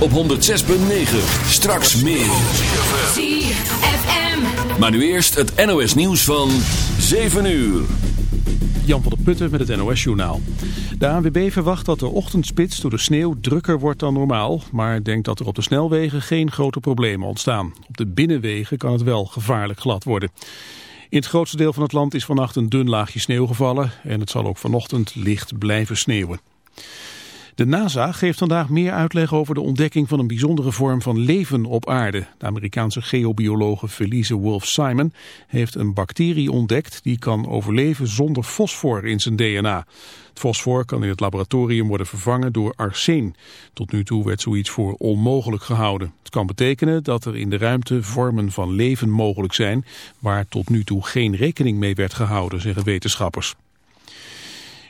op 106.9. Straks meer. ZFM. Maar nu eerst het NOS nieuws van 7 uur. Jan van der Putten met het NOS-journaal. De ANWB verwacht dat de ochtendspits door de sneeuw drukker wordt dan normaal... maar denkt dat er op de snelwegen geen grote problemen ontstaan. Op de binnenwegen kan het wel gevaarlijk glad worden. In het grootste deel van het land is vannacht een dun laagje sneeuw gevallen... en het zal ook vanochtend licht blijven sneeuwen. De NASA geeft vandaag meer uitleg over de ontdekking van een bijzondere vorm van leven op aarde. De Amerikaanse geobiologe Felice Wolf Simon heeft een bacterie ontdekt die kan overleven zonder fosfor in zijn DNA. Het fosfor kan in het laboratorium worden vervangen door arsen. Tot nu toe werd zoiets voor onmogelijk gehouden. Het kan betekenen dat er in de ruimte vormen van leven mogelijk zijn waar tot nu toe geen rekening mee werd gehouden, zeggen wetenschappers.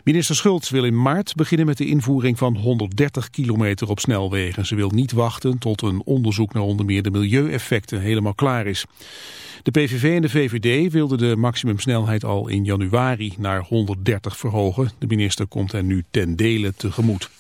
Minister Schultz wil in maart beginnen met de invoering van 130 kilometer op snelwegen. Ze wil niet wachten tot een onderzoek naar onder meer de milieueffecten helemaal klaar is. De PVV en de VVD wilden de maximumsnelheid al in januari naar 130 verhogen. De minister komt hen nu ten dele tegemoet.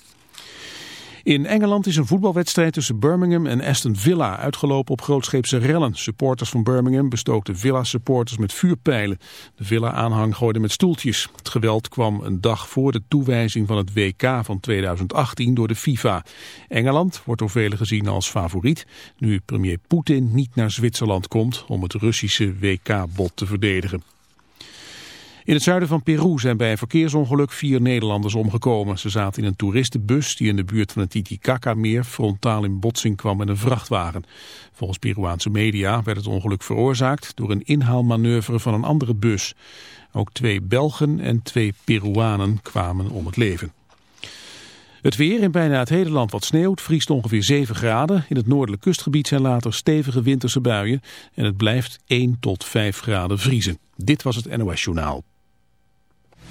In Engeland is een voetbalwedstrijd tussen Birmingham en Aston Villa uitgelopen op grootscheepse rellen. Supporters van Birmingham bestookten Villa-supporters met vuurpijlen. De Villa-aanhang gooide met stoeltjes. Het geweld kwam een dag voor de toewijzing van het WK van 2018 door de FIFA. Engeland wordt door velen gezien als favoriet, nu premier Poetin niet naar Zwitserland komt om het Russische WK-bod te verdedigen. In het zuiden van Peru zijn bij een verkeersongeluk vier Nederlanders omgekomen. Ze zaten in een toeristenbus die in de buurt van het Titicaca-meer frontaal in botsing kwam met een vrachtwagen. Volgens Peruaanse media werd het ongeluk veroorzaakt door een inhaalmanoeuvre van een andere bus. Ook twee Belgen en twee Peruanen kwamen om het leven. Het weer in bijna het hele land wat sneeuwt, vriest ongeveer 7 graden. In het noordelijk kustgebied zijn later stevige winterse buien en het blijft 1 tot 5 graden vriezen. Dit was het NOS Journaal.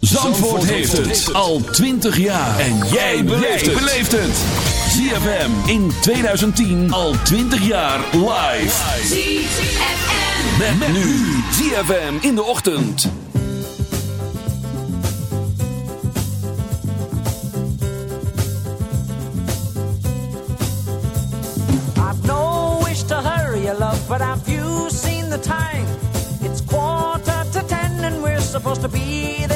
Zandvoort heeft het al 20 jaar. En jij beleeft het. ZFM in 2010 al 20 jaar live. ZFM. Met, met nu ZFM in de ochtend. I've no wish to hurry you, love, but have you seen the time? It's quarter to ten and we're supposed to be there.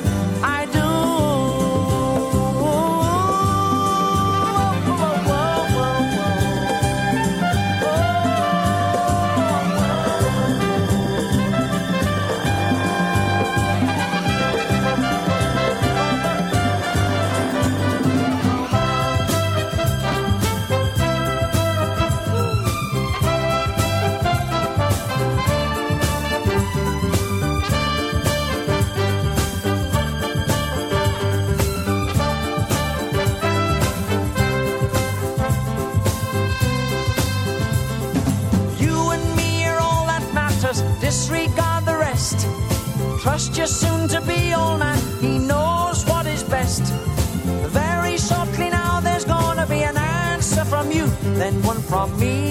Your soon to be old man. He knows what is best. Very shortly now, there's gonna be an answer from you, then one from me.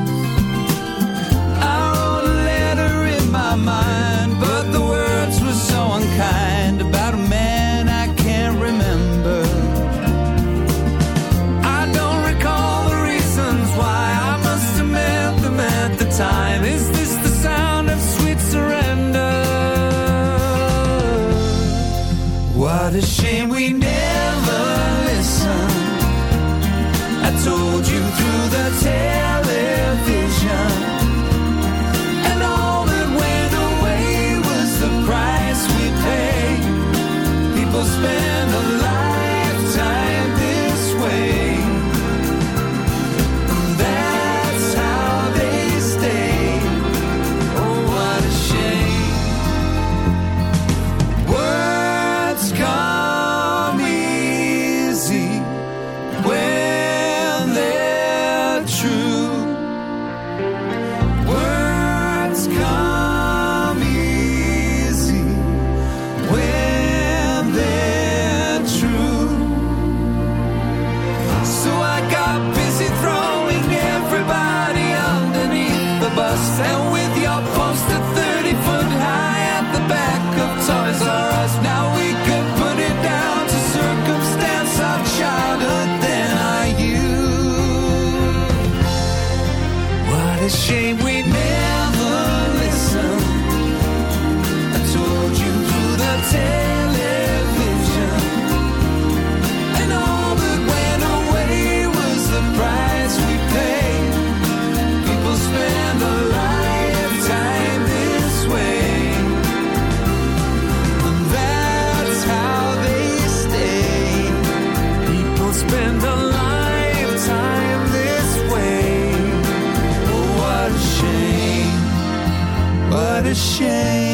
ashamed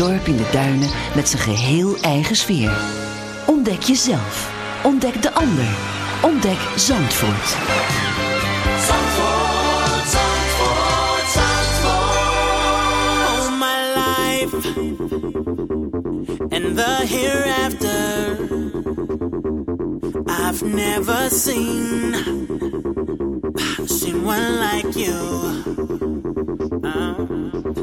dorp in de duinen met zijn geheel eigen sfeer. Ontdek jezelf. Ontdek de ander. Ontdek Zandvoort. Zandvoort, Zandvoort, Zandvoort. All my life and the hereafter I've never seen seen one like you. Uh-huh.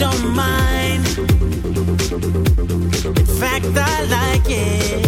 don't mind. In fact, I like it.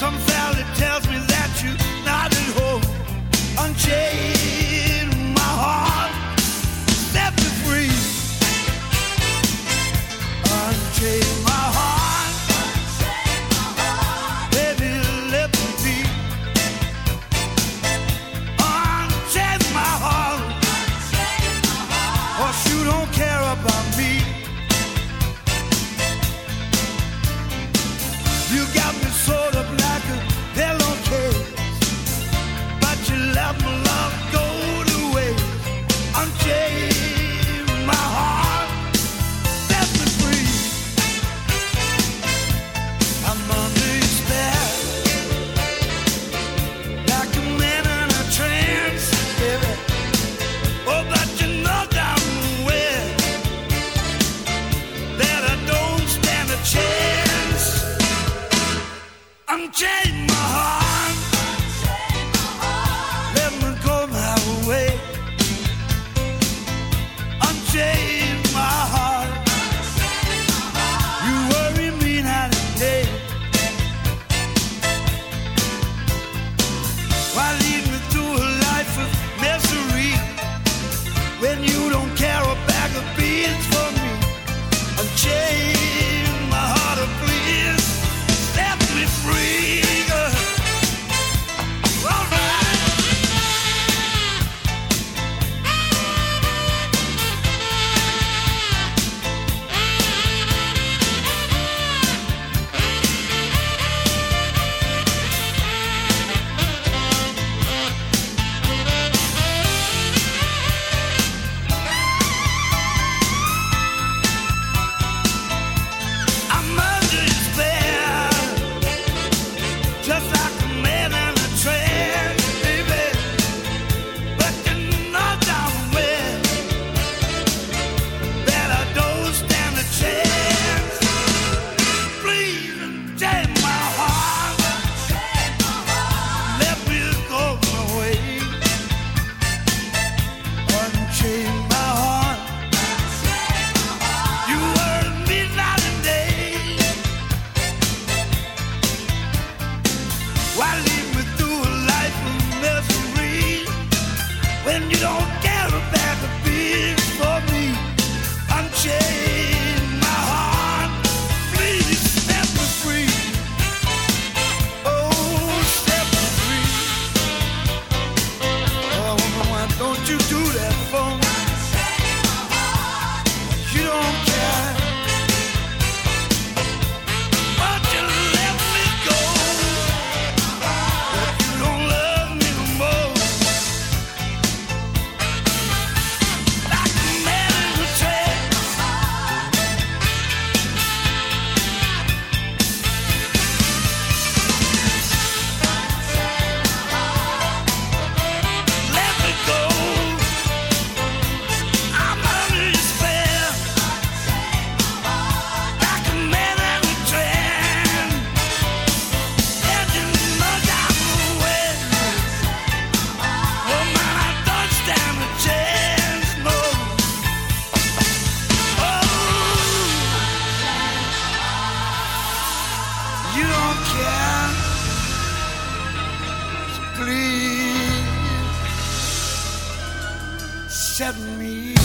Some accept me.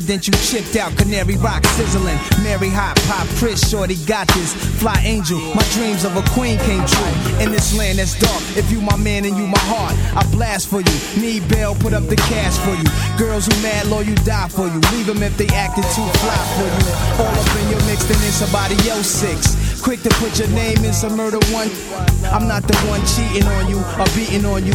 District. Presidential chipped out, Canary Rock sizzling. Mary Hot, Pop, Chris, Shorty got this. Fly Angel, my dreams of a queen came true. In this land that's dark, if you my man and you my heart, I blast for you. Need bail, put up the cash for you. Girls who mad, low, you die for you. Leave them if they acted too fly for you. All up in your mix, then it's somebody else six. Quick to put your name in some murder one. I'm not the one cheating on you or beating on you.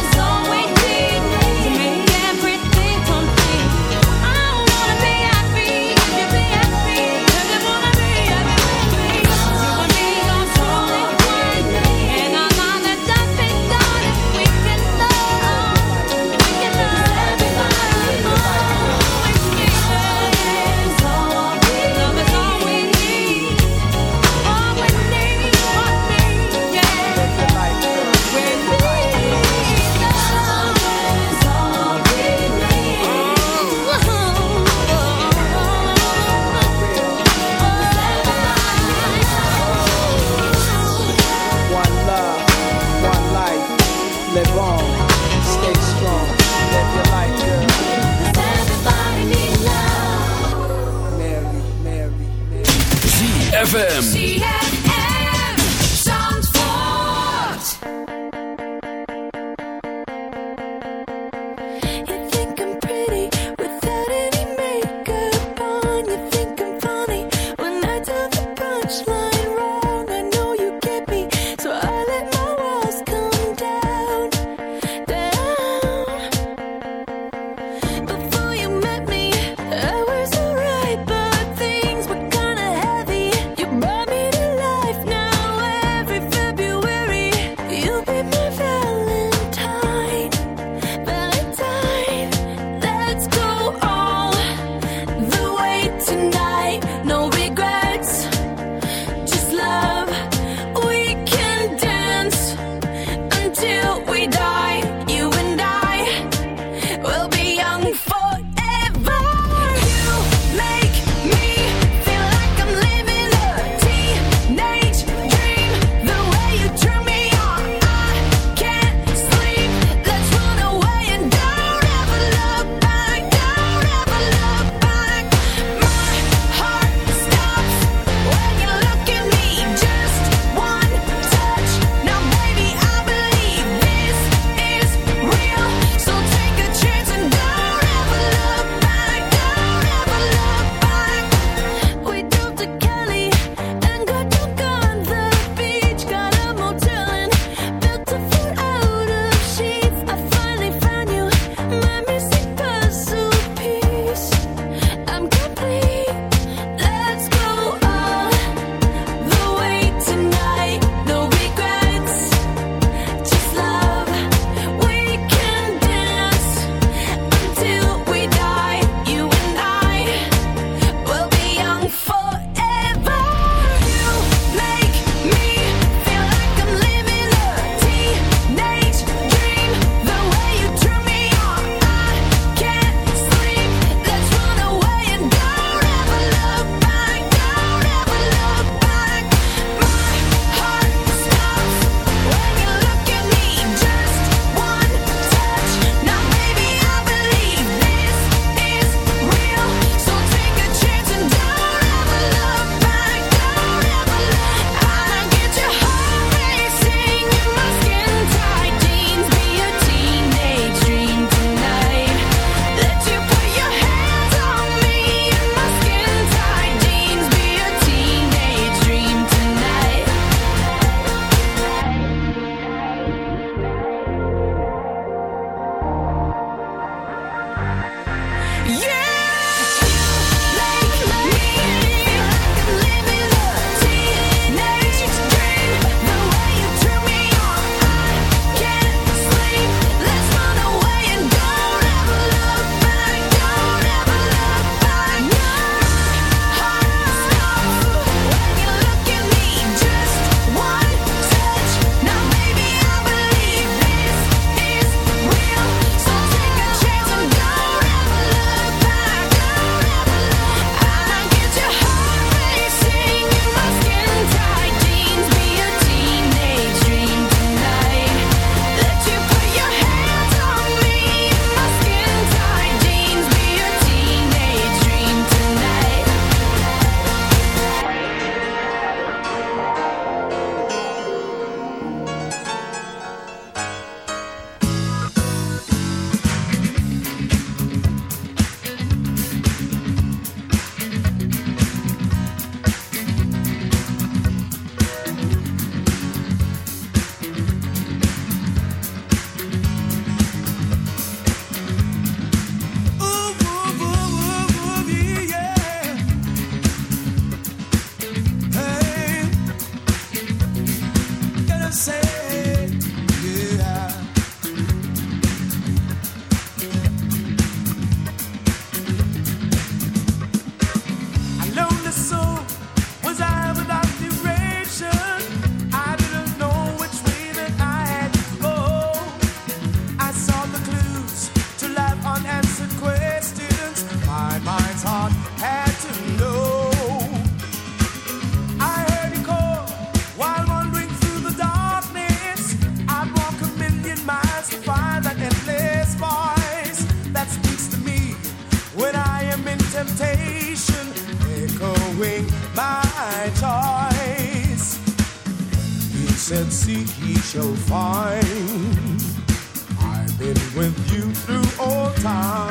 with you through all time.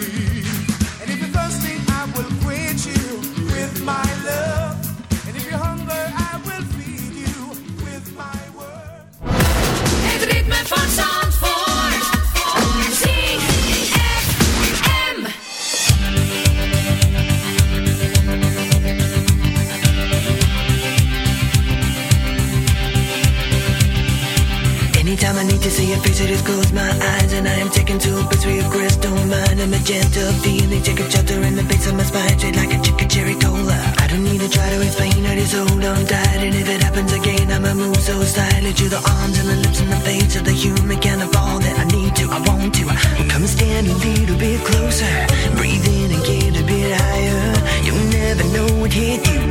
between crystal mind and magenta feeling. Take a chapter in the face of my spine Straight like a chicken cherry cola. I don't need to try to explain I just hold on tight And if it happens again I'ma move so silently To the arms and the lips and the face Of the human kind of all that I need to I want to. Well, Come stand a little bit closer Breathe in and get a bit higher. You'll never know what hit you.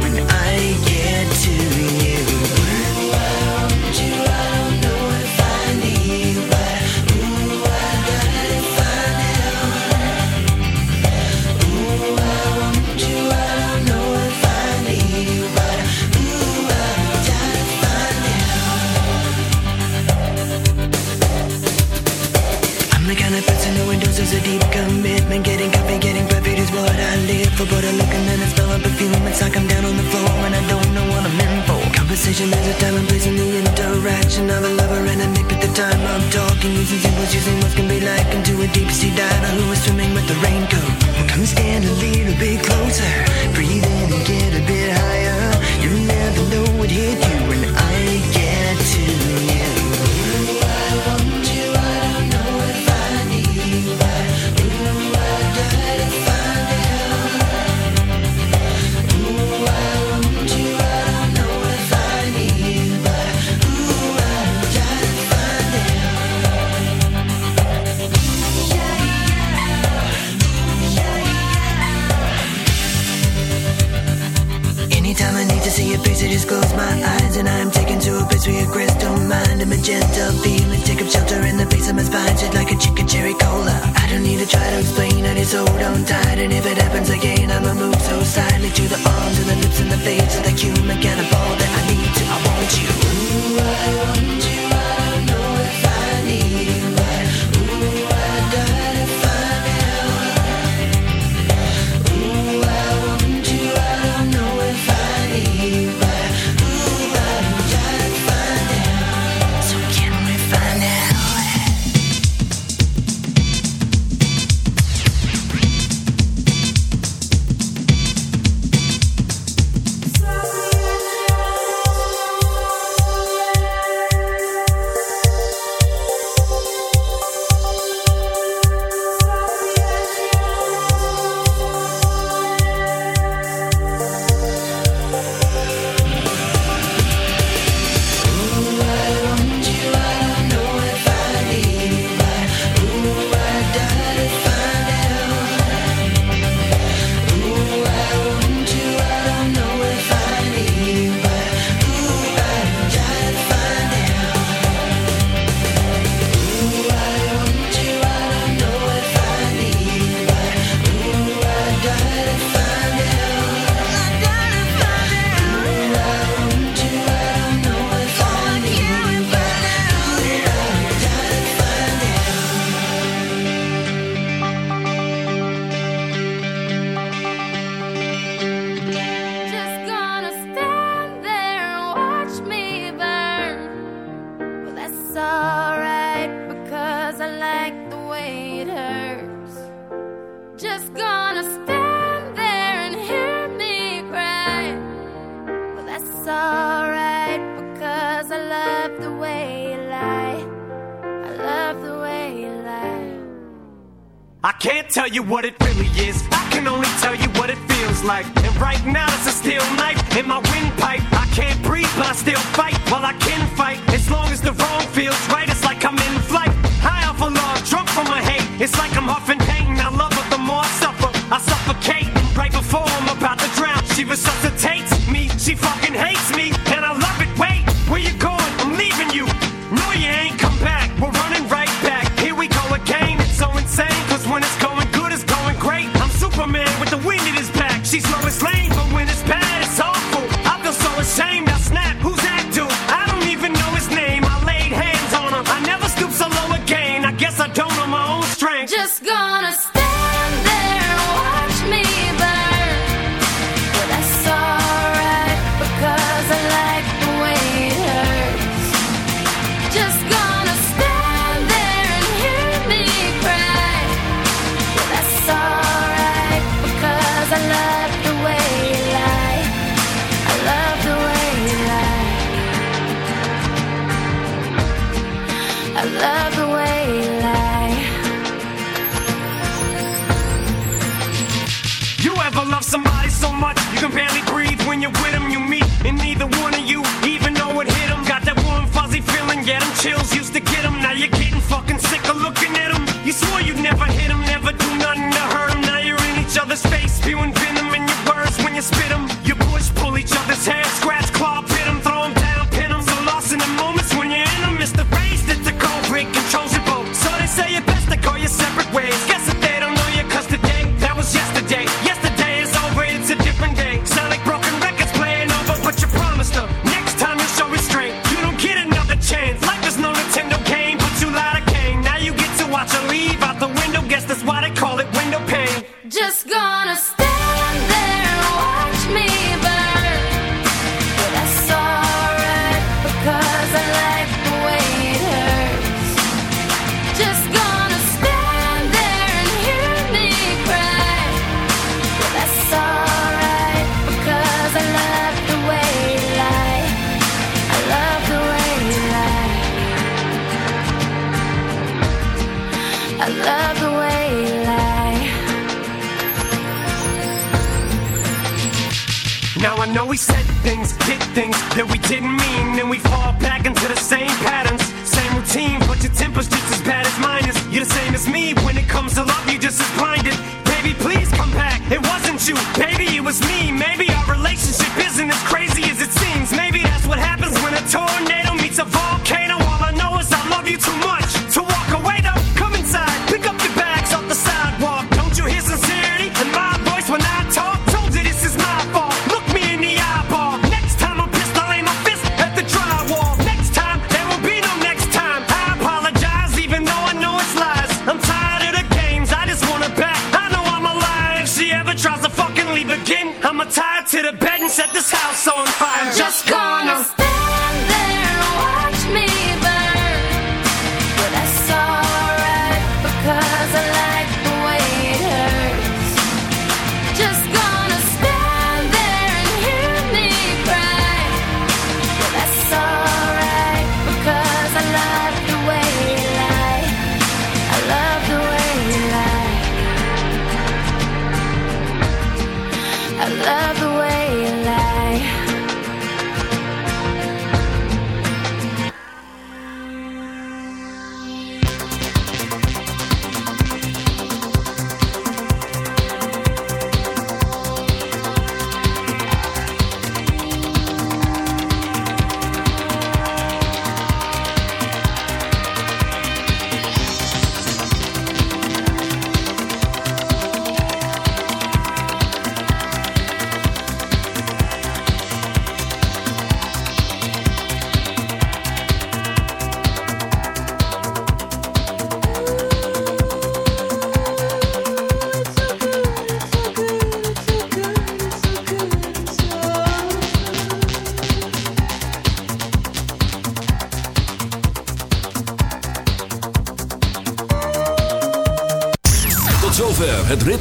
deep commitment. Getting caught getting perfect is what I live for. But I look and then I smell a perfume. It's like I'm down on the floor and I don't know what I'm in for. Conversation is a time and place in the interaction of a lover and a nick at the time I'm talking. Using symbols, using what can be like into a deep sea diver who is swimming with the raincoat. Well, come stand a little bit closer. Breathe in.